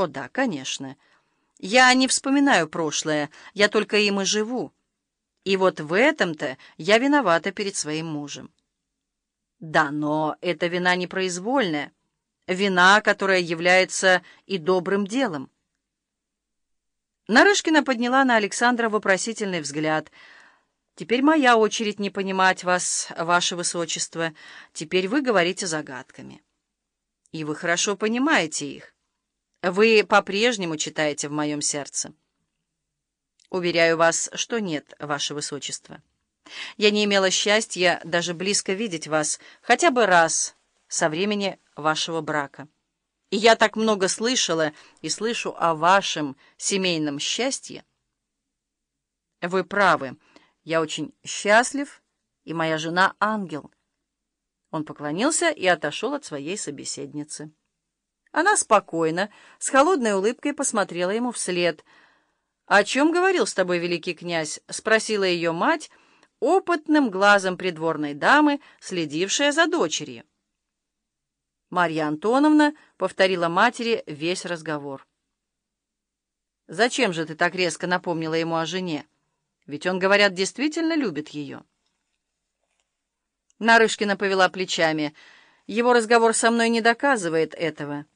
О да, конечно. Я не вспоминаю прошлое, я только им и живу. И вот в этом-то я виновата перед своим мужем. Да, но эта вина непроизвольная, вина, которая является и добрым делом. Нарышкина подняла на Александра вопросительный взгляд. «Теперь моя очередь не понимать вас, ваше высочество. Теперь вы говорите загадками. И вы хорошо понимаете их. Вы по-прежнему читаете в моем сердце». «Уверяю вас, что нет, ваше высочество». Я не имела счастья даже близко видеть вас хотя бы раз со времени вашего брака. И я так много слышала и слышу о вашем семейном счастье. Вы правы. Я очень счастлив, и моя жена — ангел. Он поклонился и отошел от своей собеседницы. Она спокойно, с холодной улыбкой посмотрела ему вслед. «О чем говорил с тобой великий князь?» — спросила ее мать, опытным глазом придворной дамы, следившая за дочерью. Марья Антоновна повторила матери весь разговор. «Зачем же ты так резко напомнила ему о жене? Ведь он, говорят, действительно любит ее». Нарышкина повела плечами. «Его разговор со мной не доказывает этого».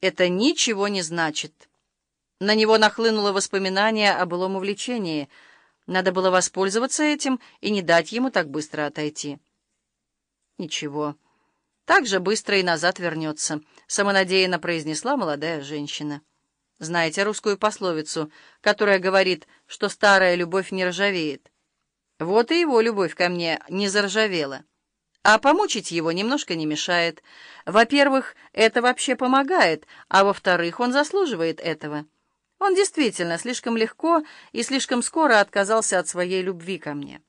«Это ничего не значит». На него нахлынуло воспоминание о былом увлечении — надо было воспользоваться этим и не дать ему так быстро отойти. Ничего, так же быстро и назад вернется, самонадеянно произнесла молодая женщина. Знаете русскую пословицу, которая говорит, что старая любовь не ржавеет? Вот и его любовь ко мне не заржавела. А помучить его немножко не мешает. Во-первых, это вообще помогает, а во-вторых, он заслуживает этого. Он действительно слишком легко и слишком скоро отказался от своей любви ко мне.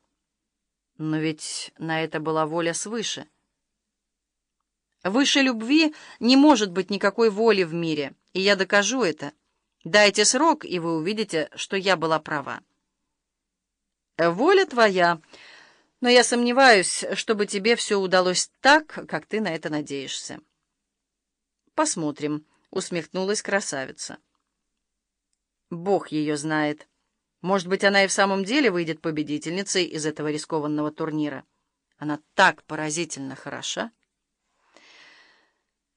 Но ведь на это была воля свыше. Выше любви не может быть никакой воли в мире, и я докажу это. Дайте срок, и вы увидите, что я была права. Воля твоя, но я сомневаюсь, чтобы тебе все удалось так, как ты на это надеешься. Посмотрим, — усмехнулась красавица. Бог ее знает. Может быть, она и в самом деле выйдет победительницей из этого рискованного турнира. Она так поразительно хороша.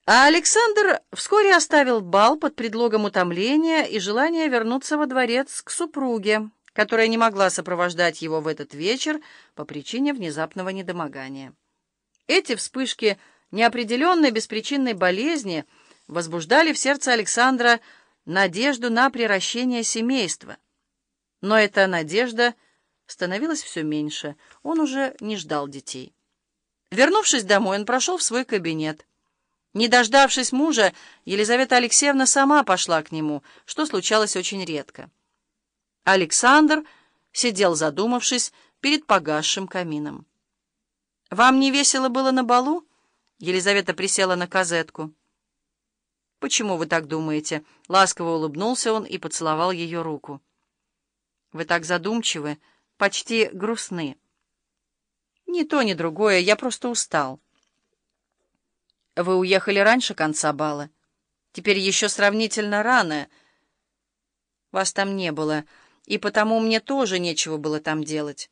А Александр вскоре оставил бал под предлогом утомления и желания вернуться во дворец к супруге, которая не могла сопровождать его в этот вечер по причине внезапного недомогания. Эти вспышки неопределенной беспричинной болезни возбуждали в сердце Александра надежду на приращение семейства. Но эта надежда становилась все меньше, он уже не ждал детей. Вернувшись домой, он прошел в свой кабинет. Не дождавшись мужа, Елизавета Алексеевна сама пошла к нему, что случалось очень редко. Александр сидел, задумавшись, перед погасшим камином. «Вам не весело было на балу?» Елизавета присела на козетку. «Почему вы так думаете?» Ласково улыбнулся он и поцеловал ее руку. «Вы так задумчивы, почти грустны». «Ни то, ни другое, я просто устал». «Вы уехали раньше конца бала. Теперь еще сравнительно рано. Вас там не было, и потому мне тоже нечего было там делать».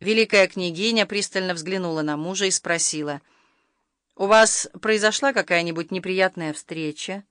Великая княгиня пристально взглянула на мужа и спросила — «У вас произошла какая-нибудь неприятная встреча?»